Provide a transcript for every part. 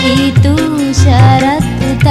की तू शरत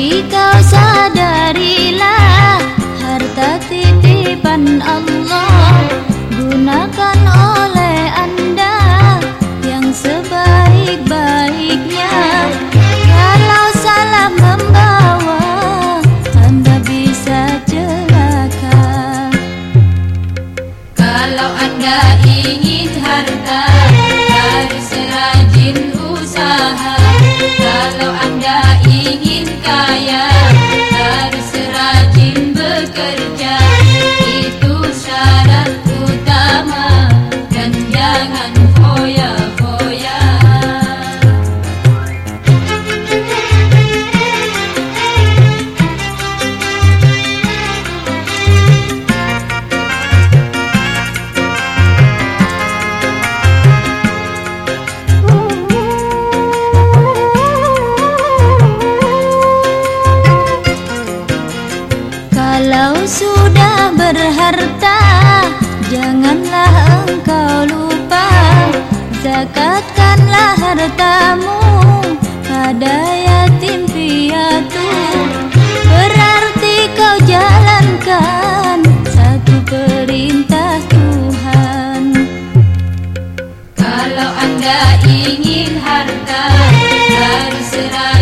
Kau sadarilah Harta titipan Allah Gunakan oleh anda Yang sebaik-baiknya. Kalau salah membawa Anda bisa celaka. Kalau anda ingin harta Kalau Anda ingin harta harus serah